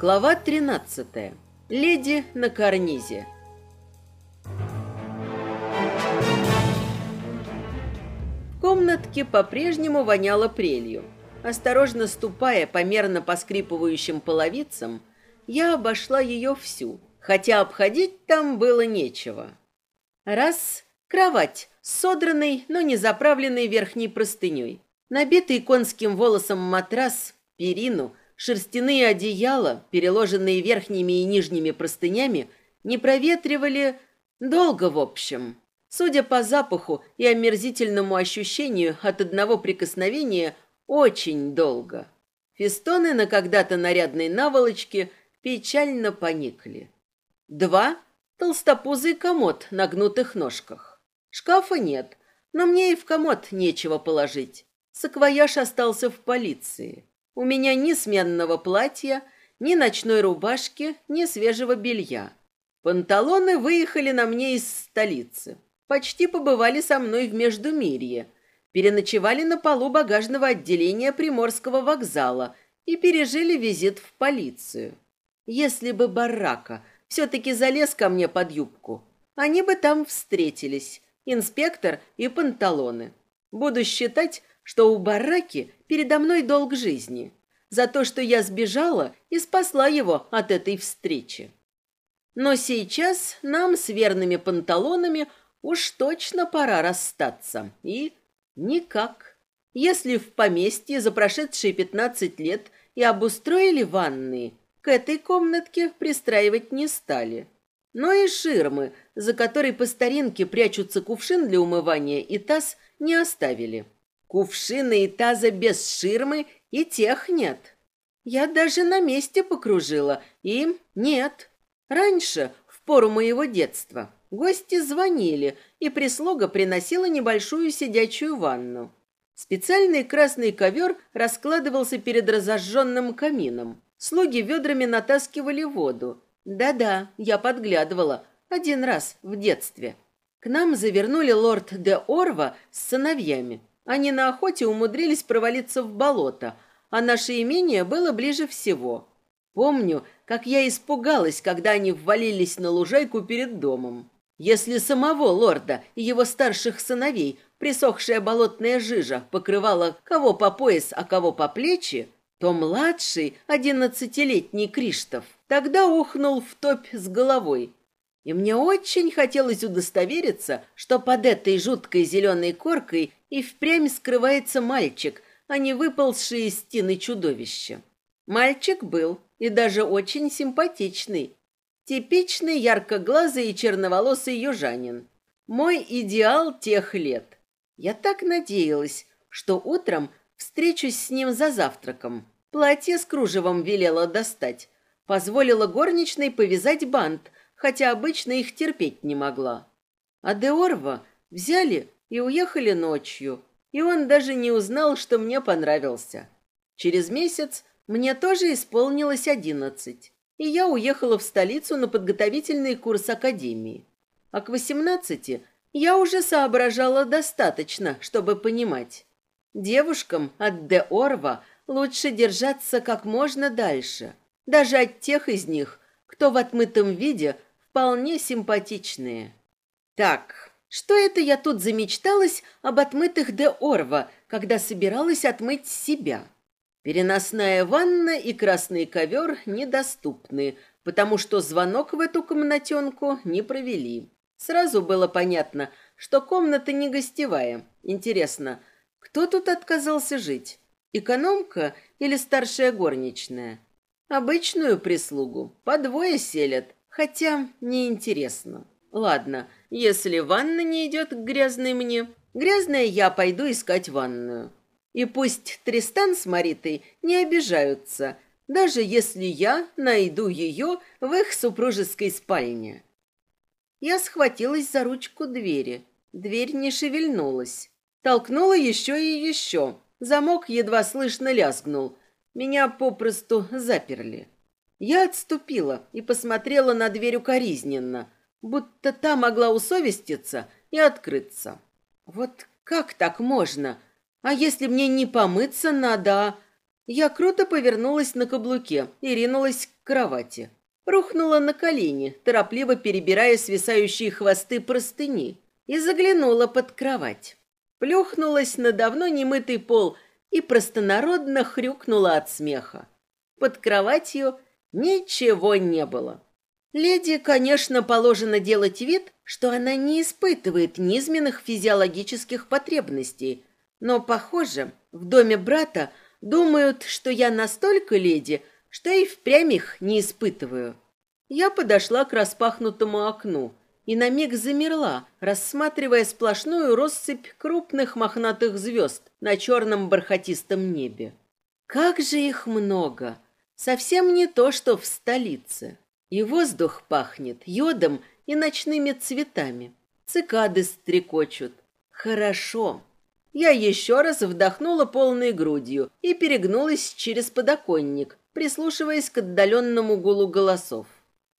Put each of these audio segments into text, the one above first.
Глава 13. Леди на карнизе. В комнатке по-прежнему воняло прелью. Осторожно ступая по мерно поскрипывающим половицам, я обошла ее всю, хотя обходить там было нечего. Раз — кровать с содранной, но не заправленной верхней простыней. Набитый конским волосом матрас, перину — Шерстяные одеяла, переложенные верхними и нижними простынями, не проветривали долго в общем. Судя по запаху и омерзительному ощущению от одного прикосновения, очень долго. Фистоны на когда-то нарядной наволочке печально поникли. Два – толстопузый комод на гнутых ножках. Шкафа нет, но мне и в комод нечего положить. Саквояж остался в полиции. У меня ни сменного платья, ни ночной рубашки, ни свежего белья. Панталоны выехали на мне из столицы. Почти побывали со мной в Междумирье. Переночевали на полу багажного отделения Приморского вокзала и пережили визит в полицию. Если бы Барака все-таки залез ко мне под юбку, они бы там встретились, инспектор и панталоны. Буду считать, что у Бараки передо мной долг жизни за то, что я сбежала и спасла его от этой встречи. Но сейчас нам с верными панталонами уж точно пора расстаться. И никак. Если в поместье за прошедшие 15 лет и обустроили ванны к этой комнатке пристраивать не стали. Но и ширмы, за которой по старинке прячутся кувшин для умывания и таз, не оставили. Кувшины и таза без ширмы и тех нет. Я даже на месте покружила, им нет. Раньше, в пору моего детства, гости звонили, и прислуга приносила небольшую сидячую ванну. Специальный красный ковер раскладывался перед разожженным камином. Слуги ведрами натаскивали воду. Да-да, я подглядывала. Один раз в детстве. К нам завернули лорд де Орва с сыновьями. Они на охоте умудрились провалиться в болото, а наше имение было ближе всего. Помню, как я испугалась, когда они ввалились на лужайку перед домом. Если самого лорда и его старших сыновей присохшая болотная жижа покрывала кого по пояс, а кого по плечи, то младший, одиннадцатилетний Криштов, тогда ухнул в топь с головой и мне очень хотелось удостовериться, что под этой жуткой зеленой коркой и впрямь скрывается мальчик, а не выползшие из стены чудовище. Мальчик был, и даже очень симпатичный. Типичный яркоглазый и черноволосый южанин. Мой идеал тех лет. Я так надеялась, что утром встречусь с ним за завтраком. Платье с кружевом велела достать. Позволила горничной повязать бант – хотя обычно их терпеть не могла. А Деорва взяли и уехали ночью, и он даже не узнал, что мне понравился. Через месяц мне тоже исполнилось одиннадцать, и я уехала в столицу на подготовительный курс академии. А к восемнадцати я уже соображала достаточно, чтобы понимать. Девушкам от Де Орва лучше держаться как можно дальше, даже от тех из них, кто в отмытом виде – вполне симпатичные. Так, что это я тут замечталась об отмытых де Орва, когда собиралась отмыть себя? Переносная ванна и красный ковер недоступны, потому что звонок в эту комнатенку не провели. Сразу было понятно, что комната не гостевая. Интересно, кто тут отказался жить? Экономка или старшая горничная? Обычную прислугу по двое селят, хотя неинтересно. Ладно, если ванна не идет к грязной мне, грязная я пойду искать ванную. И пусть Тристан с Маритой не обижаются, даже если я найду ее в их супружеской спальне. Я схватилась за ручку двери. Дверь не шевельнулась. Толкнула еще и еще. Замок едва слышно лязгнул. Меня попросту заперли. Я отступила и посмотрела на дверь укоризненно, будто та могла усовеститься и открыться. Вот как так можно? А если мне не помыться надо? Я круто повернулась на каблуке и ринулась к кровати. Рухнула на колени, торопливо перебирая свисающие хвосты простыни, и заглянула под кровать. Плюхнулась на давно немытый пол и простонародно хрюкнула от смеха. Под кроватью – Ничего не было. Леди, конечно, положено делать вид, что она не испытывает низменных физиологических потребностей, но, похоже, в доме брата думают, что я настолько леди, что и впрямь их не испытываю. Я подошла к распахнутому окну и на миг замерла, рассматривая сплошную россыпь крупных мохнатых звезд на черном бархатистом небе. Как же их много! — Совсем не то, что в столице. И воздух пахнет йодом и ночными цветами. Цикады стрекочут. Хорошо. Я еще раз вдохнула полной грудью и перегнулась через подоконник, прислушиваясь к отдаленному гулу голосов.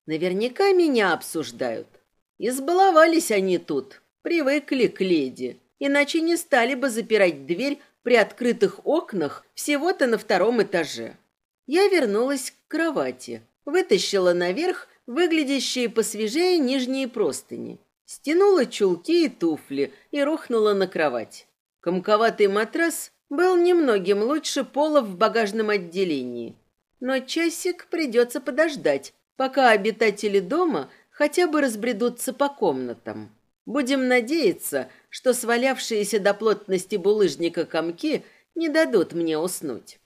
Наверняка меня обсуждают. Избаловались они тут, привыкли к леди, иначе не стали бы запирать дверь при открытых окнах всего-то на втором этаже. Я вернулась к кровати, вытащила наверх выглядящие посвежее нижние простыни, стянула чулки и туфли и рухнула на кровать. Комковатый матрас был немногим лучше пола в багажном отделении. Но часик придется подождать, пока обитатели дома хотя бы разбредутся по комнатам. Будем надеяться, что свалявшиеся до плотности булыжника комки не дадут мне уснуть.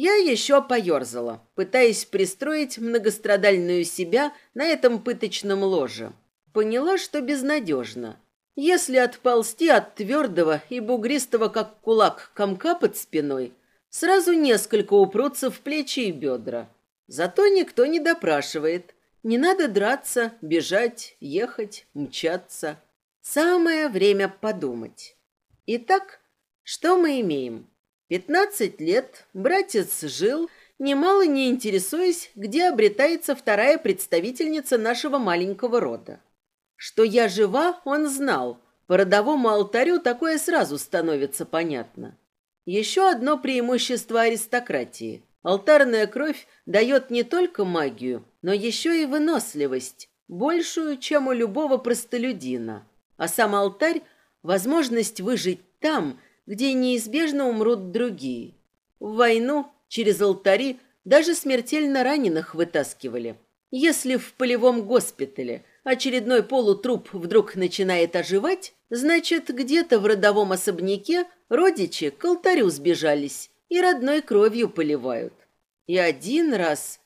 Я еще поерзала, пытаясь пристроить многострадальную себя на этом пыточном ложе. Поняла, что безнадежно. Если отползти от твердого и бугристого, как кулак, комка под спиной, сразу несколько упрутся в плечи и бедра. Зато никто не допрашивает. Не надо драться, бежать, ехать, мчаться. Самое время подумать. Итак, что мы имеем? 15 лет братец жил, немало не интересуясь, где обретается вторая представительница нашего маленького рода. Что я жива, он знал. По родовому алтарю такое сразу становится понятно. Еще одно преимущество аристократии. Алтарная кровь дает не только магию, но еще и выносливость, большую, чем у любого простолюдина. А сам алтарь – возможность выжить там – где неизбежно умрут другие. В войну через алтари даже смертельно раненых вытаскивали. Если в полевом госпитале очередной полутруп вдруг начинает оживать, значит, где-то в родовом особняке родичи к алтарю сбежались и родной кровью поливают. И один раз...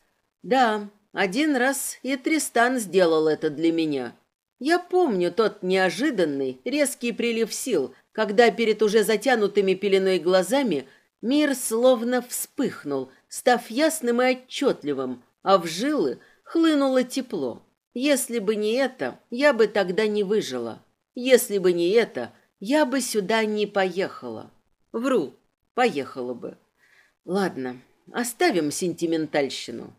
Да, один раз и Тристан сделал это для меня. Я помню тот неожиданный, резкий прилив сил, когда перед уже затянутыми пеленой глазами мир словно вспыхнул, став ясным и отчетливым, а в жилы хлынуло тепло. Если бы не это, я бы тогда не выжила. Если бы не это, я бы сюда не поехала. Вру, поехала бы. Ладно, оставим сентиментальщину.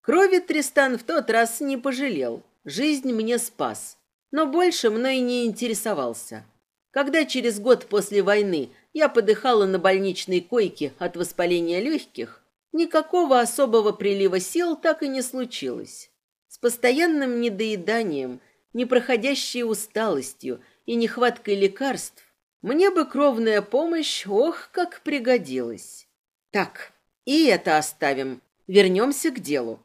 Крови Тристан в тот раз не пожалел. Жизнь мне спас. Но больше мной не интересовался. Когда через год после войны я подыхала на больничной койке от воспаления легких, никакого особого прилива сил так и не случилось. С постоянным недоеданием, непроходящей усталостью и нехваткой лекарств мне бы кровная помощь, ох, как пригодилась. Так, и это оставим. Вернемся к делу.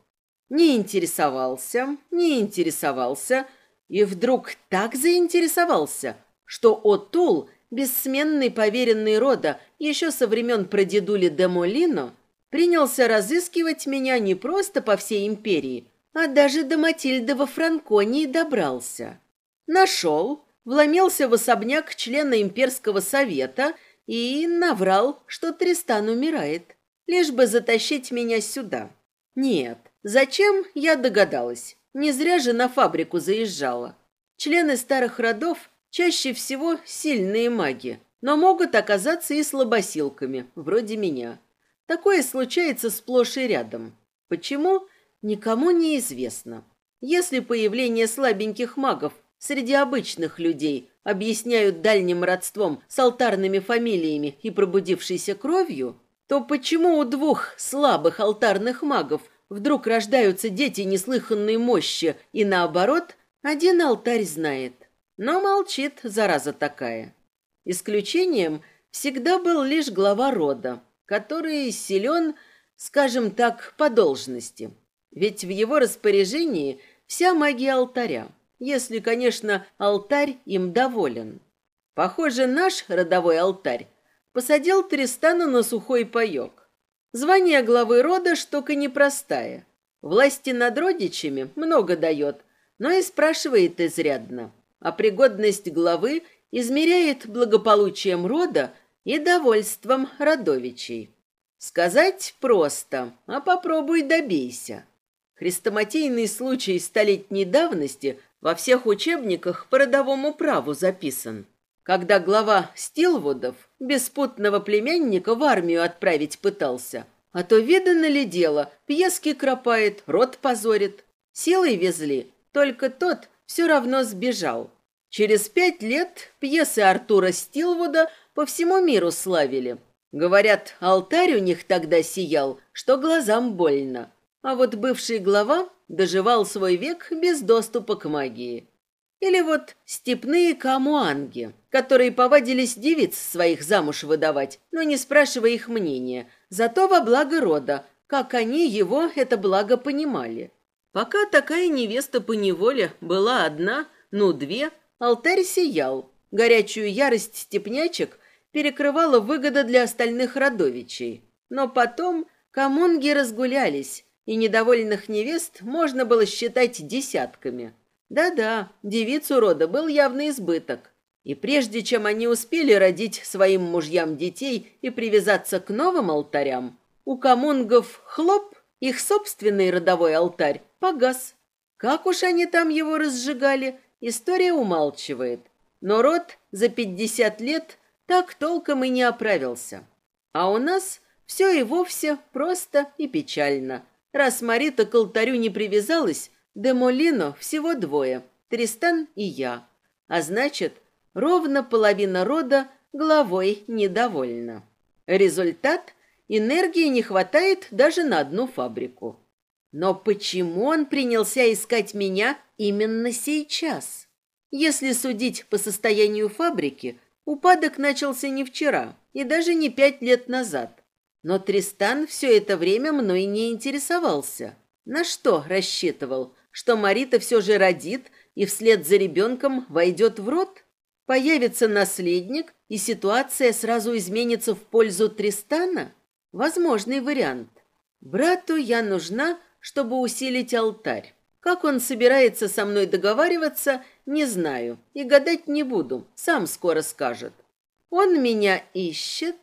Не интересовался, не интересовался, и вдруг так заинтересовался – что Отул, бессменный поверенный рода еще со времен прадедули де Молино, принялся разыскивать меня не просто по всей империи, а даже до Матильды во Франконии добрался. Нашел, вломился в особняк члена имперского совета и наврал, что Тристан умирает, лишь бы затащить меня сюда. Нет, зачем, я догадалась. Не зря же на фабрику заезжала. Члены старых родов – Чаще всего сильные маги, но могут оказаться и слабосилками, вроде меня. Такое случается сплошь и рядом. Почему? Никому не известно. Если появление слабеньких магов среди обычных людей объясняют дальним родством с алтарными фамилиями и пробудившейся кровью, то почему у двух слабых алтарных магов вдруг рождаются дети неслыханной мощи и наоборот, один алтарь знает? но молчит, зараза такая. Исключением всегда был лишь глава рода, который силен, скажем так, по должности. Ведь в его распоряжении вся магия алтаря, если, конечно, алтарь им доволен. Похоже, наш родовой алтарь посадил Тристана на сухой паёк. Звание главы рода штука непростая. Власти над родичами много дает, но и спрашивает изрядно а пригодность главы измеряет благополучием рода и довольством родовичей. Сказать просто, а попробуй добейся. Хрестоматийный случай столетней давности во всех учебниках по родовому праву записан. Когда глава Стилвудов беспутного племянника в армию отправить пытался, а то видано ли дело, пьески кропает, рот позорит. Силой везли только тот, все равно сбежал. Через пять лет пьесы Артура Стилвуда по всему миру славили. Говорят, алтарь у них тогда сиял, что глазам больно. А вот бывший глава доживал свой век без доступа к магии. Или вот степные камуанги, которые повадились девиц своих замуж выдавать, но не спрашивая их мнения, зато во благо рода, как они его это благо понимали. Пока такая невеста по неволе была одна, ну две, алтарь сиял. Горячую ярость степнячек перекрывала выгода для остальных родовичей. Но потом коммунги разгулялись, и недовольных невест можно было считать десятками. Да-да, девиц у рода был явный избыток. И прежде чем они успели родить своим мужьям детей и привязаться к новым алтарям, у комунгов хлоп их собственный родовой алтарь погас. Как уж они там его разжигали, история умалчивает. Но род за 50 лет так толком и не оправился. А у нас все и вовсе просто и печально. Раз Марита к алтарю не привязалась, де Молино всего двое – Тристан и я. А значит, ровно половина рода главой недовольна. Результат – Энергии не хватает даже на одну фабрику. Но почему он принялся искать меня именно сейчас? Если судить по состоянию фабрики, упадок начался не вчера и даже не пять лет назад. Но Тристан все это время мной не интересовался. На что рассчитывал? Что Марита все же родит и вслед за ребенком войдет в рот? Появится наследник, и ситуация сразу изменится в пользу Тристана? Возможный вариант. Брату я нужна, чтобы усилить алтарь. Как он собирается со мной договариваться, не знаю и гадать не буду, сам скоро скажет. Он меня ищет,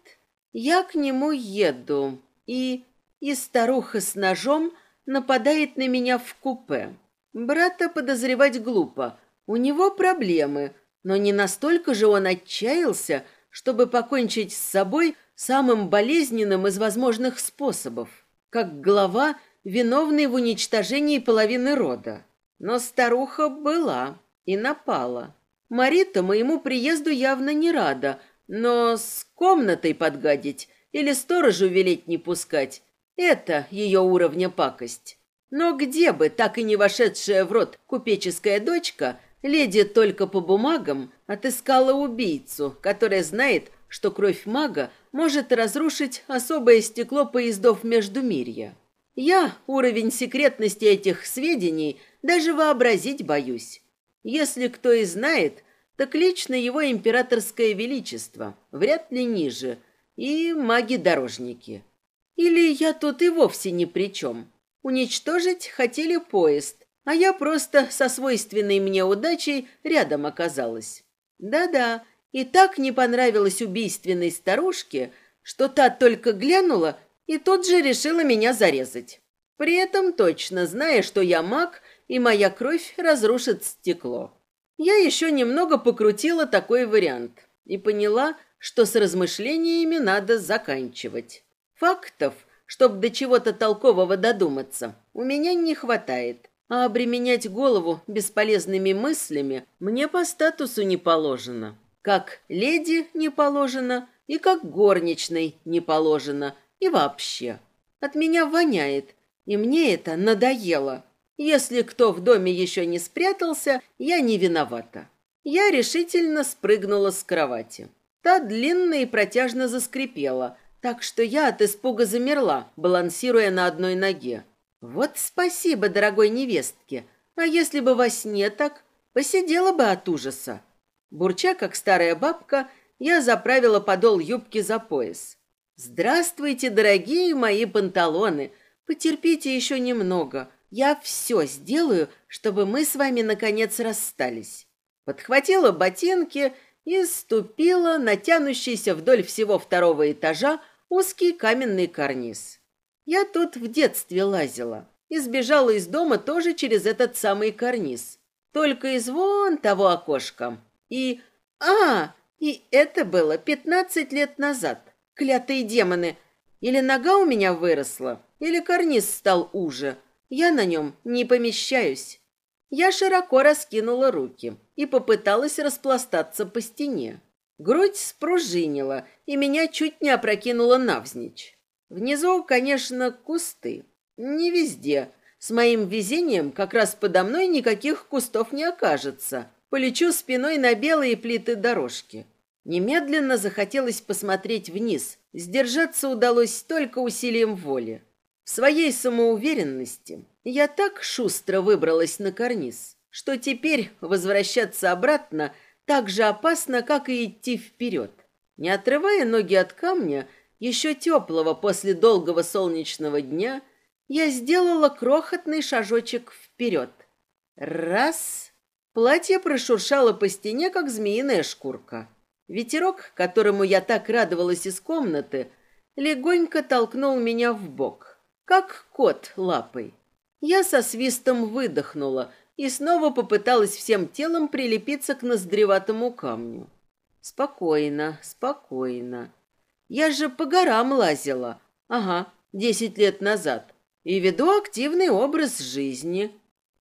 я к нему еду, и... И старуха с ножом нападает на меня в купе. Брата подозревать глупо, у него проблемы, но не настолько же он отчаялся, чтобы покончить с собой, самым болезненным из возможных способов, как глава, виновный в уничтожении половины рода. Но старуха была и напала. Марита моему приезду явно не рада, но с комнатой подгадить или сторожу велеть не пускать – это ее уровня пакость. Но где бы так и не вошедшая в рот купеческая дочка, леди только по бумагам отыскала убийцу, которая знает, что кровь мага может разрушить особое стекло поездов Междумирья. Я уровень секретности этих сведений даже вообразить боюсь. Если кто и знает, так лично его императорское величество, вряд ли ниже, и маги-дорожники. Или я тут и вовсе ни при чем. Уничтожить хотели поезд, а я просто со свойственной мне удачей рядом оказалась. Да-да, и так не понравилось убийственной старушке, что та только глянула и тут же решила меня зарезать. При этом точно зная, что я маг, и моя кровь разрушит стекло. Я еще немного покрутила такой вариант и поняла, что с размышлениями надо заканчивать. Фактов, чтобы до чего-то толкового додуматься, у меня не хватает. А обременять голову бесполезными мыслями мне по статусу не положено как леди не положено, и как горничной не положено, и вообще. От меня воняет, и мне это надоело. Если кто в доме еще не спрятался, я не виновата. Я решительно спрыгнула с кровати. Та длинно и протяжно заскрипела, так что я от испуга замерла, балансируя на одной ноге. Вот спасибо дорогой невестке, а если бы во сне так, посидела бы от ужаса. Бурча, как старая бабка, я заправила подол юбки за пояс. «Здравствуйте, дорогие мои панталоны! Потерпите еще немного. Я все сделаю, чтобы мы с вами, наконец, расстались». Подхватила ботинки и ступила на тянущийся вдоль всего второго этажа узкий каменный карниз. Я тут в детстве лазила и сбежала из дома тоже через этот самый карниз, только из вон того окошка. И... А, и это было 15 лет назад. Клятые демоны. Или нога у меня выросла, или карниз стал уже. Я на нем не помещаюсь. Я широко раскинула руки и попыталась распластаться по стене. Грудь спружинила, и меня чуть не опрокинула навзничь. Внизу, конечно, кусты. Не везде. С моим везением как раз подо мной никаких кустов не окажется полечу спиной на белые плиты дорожки. Немедленно захотелось посмотреть вниз. Сдержаться удалось только усилием воли. В своей самоуверенности я так шустро выбралась на карниз, что теперь возвращаться обратно так же опасно, как и идти вперед. Не отрывая ноги от камня, еще теплого после долгого солнечного дня, я сделала крохотный шажочек вперед. Раз... Платье прошуршало по стене, как змеиная шкурка. Ветерок, которому я так радовалась из комнаты, легонько толкнул меня в бок, как кот лапой. Я со свистом выдохнула и снова попыталась всем телом прилепиться к ноздреватому камню. Спокойно, спокойно. Я же по горам лазила. Ага, десять лет назад. И веду активный образ жизни.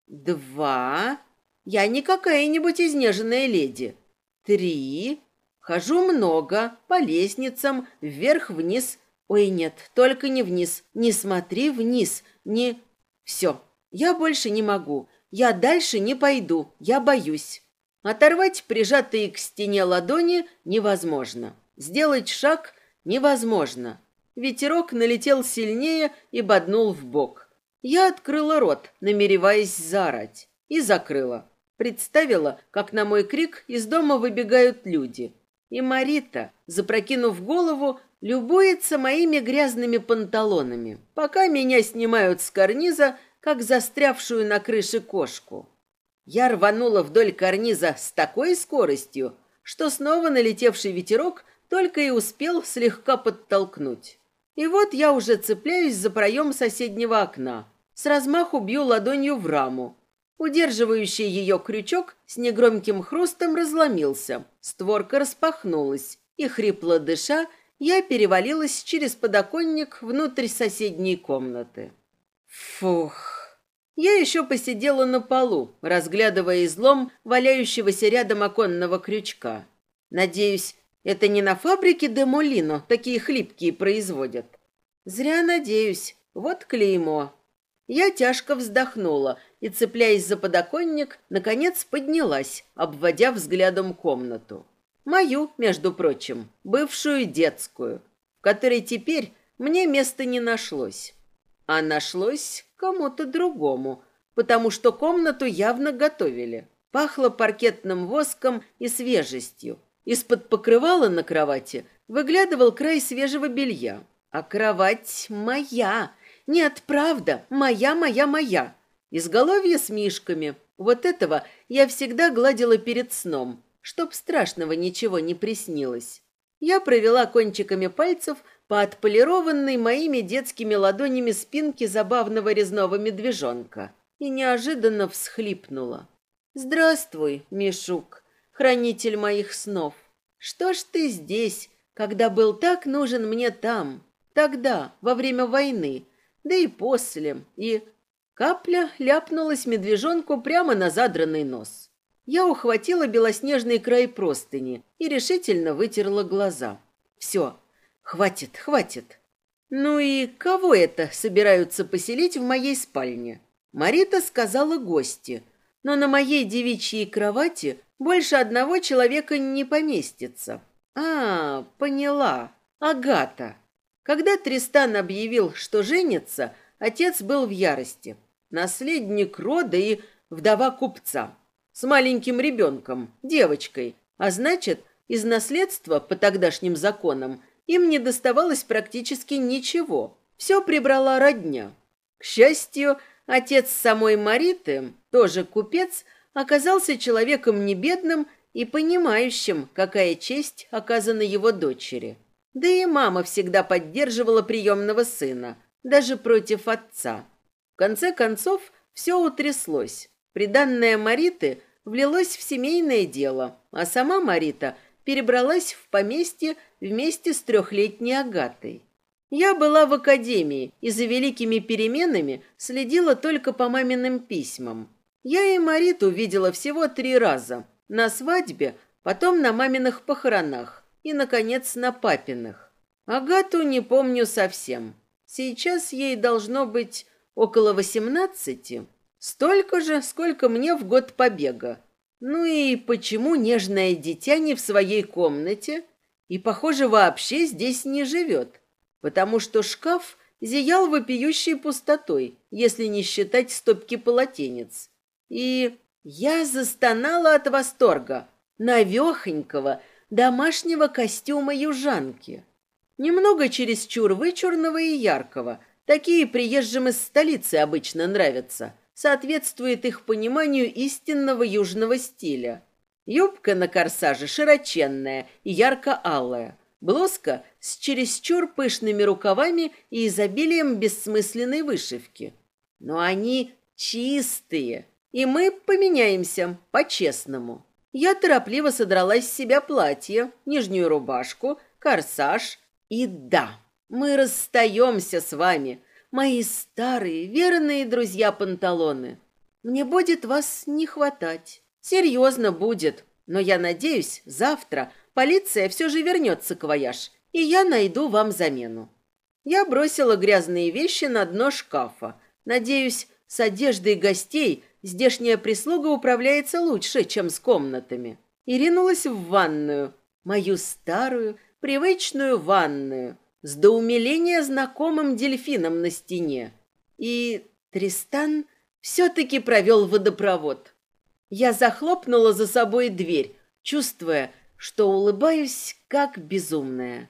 Два, я не какая-нибудь изнеженная леди. Три. Хожу много, по лестницам, вверх-вниз. Ой, нет, только не вниз. Не смотри вниз, не... Все, я больше не могу. Я дальше не пойду, я боюсь. Оторвать прижатые к стене ладони невозможно. Сделать шаг невозможно. Ветерок налетел сильнее и боднул в бок. Я открыла рот, намереваясь зарать, и закрыла. Представила, как на мой крик из дома выбегают люди. И Марита, запрокинув голову, любуется моими грязными панталонами, пока меня снимают с карниза, как застрявшую на крыше кошку. Я рванула вдоль карниза с такой скоростью, что снова налетевший ветерок только и успел слегка подтолкнуть. И вот я уже цепляюсь за проем соседнего окна. С размаху бью ладонью в раму. Удерживающий ее крючок с негромким хрустом разломился. Створка распахнулась, и, хрипло дыша, я перевалилась через подоконник внутрь соседней комнаты. Фух! Я еще посидела на полу, разглядывая излом валяющегося рядом оконного крючка. Надеюсь, это не на фабрике де Молино такие хлипкие производят. Зря надеюсь. Вот клеймо. Я тяжко вздохнула и, цепляясь за подоконник, наконец поднялась, обводя взглядом комнату. Мою, между прочим, бывшую детскую, в которой теперь мне места не нашлось. А нашлось кому-то другому, потому что комнату явно готовили. Пахло паркетным воском и свежестью. Из-под покрывала на кровати выглядывал край свежего белья. А кровать моя, нет, правда, моя, моя, моя. Изголовье с мишками. Вот этого я всегда гладила перед сном, чтоб страшного ничего не приснилось. Я провела кончиками пальцев по отполированной моими детскими ладонями спинке забавного резного медвежонка и неожиданно всхлипнула. «Здравствуй, Мишук, хранитель моих снов. Что ж ты здесь, когда был так нужен мне там, тогда, во время войны, да и после, и... Капля ляпнулась медвежонку прямо на задранный нос. Я ухватила белоснежный край простыни и решительно вытерла глаза. Все, хватит, хватит. Ну и кого это собираются поселить в моей спальне? Марита сказала гости, но на моей девичьей кровати больше одного человека не поместится. А, поняла. Агата. Когда Тристан объявил, что женится, отец был в ярости. Наследник рода и вдова купца. С маленьким ребенком, девочкой. А значит, из наследства, по тогдашним законам, им не доставалось практически ничего. Все прибрала родня. К счастью, отец самой Мариты, тоже купец, оказался человеком небедным и понимающим, какая честь оказана его дочери. Да и мама всегда поддерживала приемного сына, даже против отца. В конце концов, все утряслось. Приданное Мариты влилось в семейное дело, а сама Марита перебралась в поместье вместе с трехлетней Агатой. Я была в академии и за великими переменами следила только по маминым письмам. Я и Мариту видела всего три раза. На свадьбе, потом на маминых похоронах и, наконец, на папиных. Агату не помню совсем. Сейчас ей должно быть около восемнадцати. Столько же, сколько мне в год побега. Ну и почему нежное дитя не в своей комнате и, похоже, вообще здесь не живет? Потому что шкаф зиял вопиющей пустотой, если не считать стопки полотенец. И я застонала от восторга. Навехонького, домашнего костюма южанки. Немного чересчур вычурного и яркого. Такие приезжим из столицы обычно нравятся. Соответствует их пониманию истинного южного стиля. Юбка на корсаже широченная и ярко-алая. блоска с чересчур пышными рукавами и изобилием бессмысленной вышивки. Но они чистые, и мы поменяемся по-честному. Я торопливо содрала с себя платье, нижнюю рубашку, корсаж и да, мы расстаемся с вами, мои старые верные друзья-панталоны. Мне будет вас не хватать. Серьезно будет, но я надеюсь, завтра полиция все же вернется к вояж, и я найду вам замену. Я бросила грязные вещи на дно шкафа. Надеюсь, с одеждой гостей – Здешняя прислуга управляется лучше, чем с комнатами. И ринулась в ванную, мою старую, привычную ванную, с до знакомым дельфином на стене. И Тристан все-таки провел водопровод. Я захлопнула за собой дверь, чувствуя, что улыбаюсь как безумная.